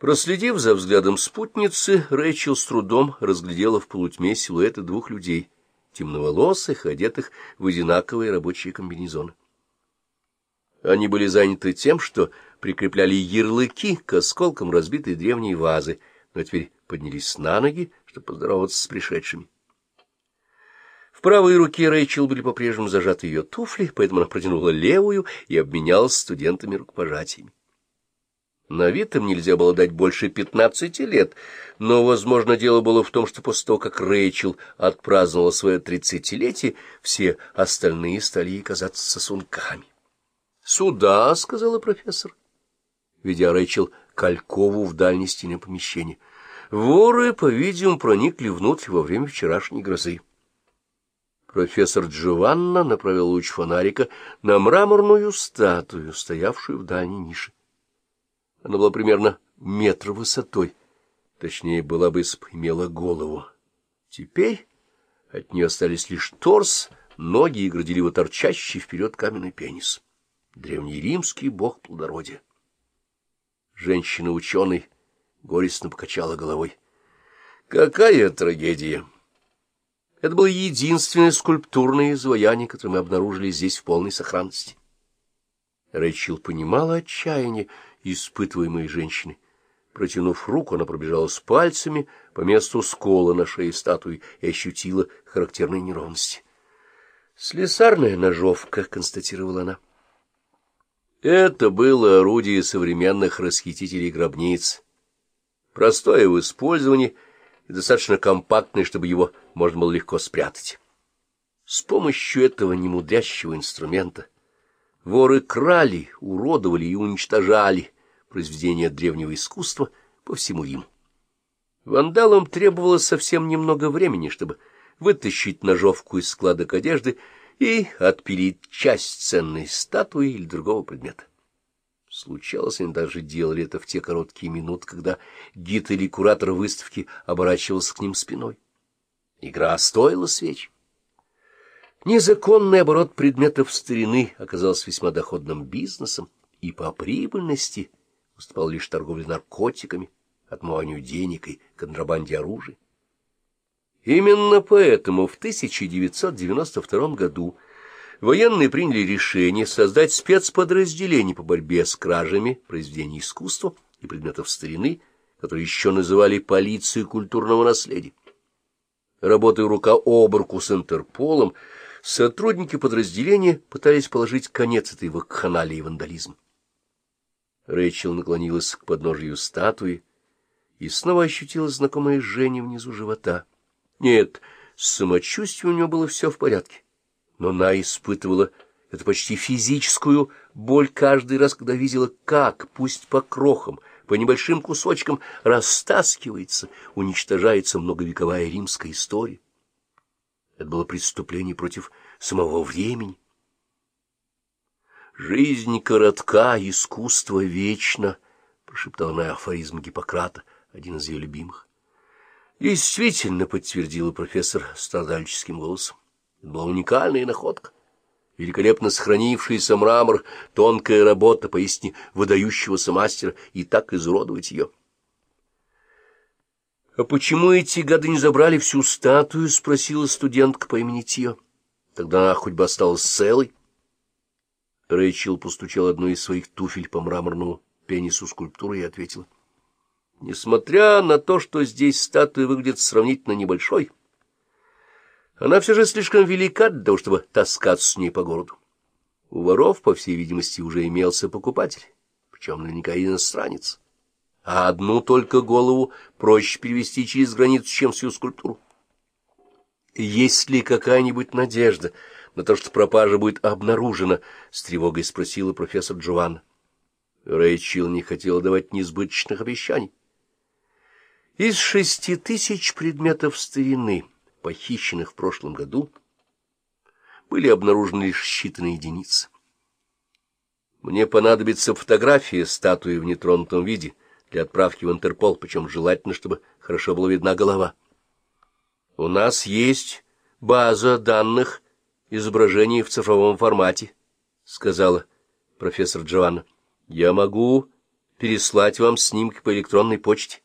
Проследив за взглядом спутницы, Рэйчел с трудом разглядела в полутьме силуэты двух людей, темноволосых, одетых в одинаковые рабочие комбинезоны. Они были заняты тем, что прикрепляли ярлыки к осколкам разбитой древней вазы, но теперь поднялись на ноги, чтобы поздороваться с пришедшими. В правой руке Рэйчел были по-прежнему зажаты ее туфли, поэтому она протянула левую и обменялась студентами рукопожатиями. На вид им нельзя было дать больше пятнадцати лет, но, возможно, дело было в том, что после того, как Рэйчел отпраздновала свое тридцатилетие, все остальные стали ей казаться сосунками. — Сюда, — сказала профессор, ведя Рэйчел Калькову в дальней стене помещения. Воры, по-видимому, проникли внутрь во время вчерашней грозы. Профессор Джованна направил луч фонарика на мраморную статую, стоявшую в дальней нише. Она была примерно метр высотой, точнее, была бы, имела голову. Теперь от нее остались лишь торс, ноги и горделиво торчащий вперед каменный пенис. Древнеримский бог плодородия. Женщина-ученый горестно покачала головой. Какая трагедия! Это было единственное скульптурное изваяние, которое мы обнаружили здесь в полной сохранности. Рэйчел понимала отчаяние, испытываемой женщиной. Протянув руку, она пробежала с пальцами по месту скола на шее статуи и ощутила характерные неровности. «Слесарная ножовка», — констатировала она. Это было орудие современных расхитителей гробниц. Простое в использовании и достаточно компактное, чтобы его можно было легко спрятать. С помощью этого немудрящего инструмента Воры крали, уродовали и уничтожали произведения древнего искусства по всему Риму. Вандалам требовалось совсем немного времени, чтобы вытащить ножовку из складок одежды и отпилить часть ценной статуи или другого предмета. Случалось, они даже делали это в те короткие минуты, когда гид или куратор выставки оборачивался к ним спиной. Игра стоила свеч. Незаконный оборот предметов старины оказался весьма доходным бизнесом, и по прибыльности уступал лишь торговле наркотиками, отмыванию денег и контрабанде оружия. Именно поэтому в 1992 году военные приняли решение создать спецподразделение по борьбе с кражами произведений искусства и предметов старины, которые еще называли полицией культурного наследия. Работая рука об руку с Интерполом, сотрудники подразделения пытались положить конец этой вакханалии и вандализму. Рэйчел наклонилась к подножию статуи и снова ощутила знакомое жжение внизу живота. Нет, с самочувствием у нее было все в порядке, но она испытывала эту почти физическую боль каждый раз, когда видела, как, пусть по крохам, по небольшим кусочкам, растаскивается, уничтожается многовековая римская история. Это было преступление против самого времени. «Жизнь коротка, искусство вечно», — прошептал на афоризм Гиппократа, один из ее любимых. «Действительно», — подтвердила профессор страдальческим голосом, — «была уникальная находка» великолепно сохранившийся мрамор, тонкая работа поистине выдающегося мастера, и так изуродовать ее. — А почему эти гады не забрали всю статую? — спросила студентка по имени Тио. — Тогда она хоть бы осталась целой. Рэйчел постучал одной из своих туфель по мраморному пенису скульптуры и ответила. — Несмотря на то, что здесь статуя выглядит сравнительно небольшой, она все же слишком велика для того, чтобы таскаться с ней по городу. У воров, по всей видимости, уже имелся покупатель, причем наверняка иностранец а одну только голову проще перевести через границу, чем всю скульптуру. «Есть ли какая-нибудь надежда на то, что пропажа будет обнаружена?» — с тревогой спросила профессор Джованна. Рэйчел не хотела давать несбыточных обещаний. Из шести тысяч предметов старины, похищенных в прошлом году, были обнаружены лишь считанные единицы. Мне понадобится фотография статуи в нетронутом виде — для отправки в Интерпол, причем желательно, чтобы хорошо была видна голова. У нас есть база данных изображений в цифровом формате, — сказала профессор Джованна. Я могу переслать вам снимки по электронной почте.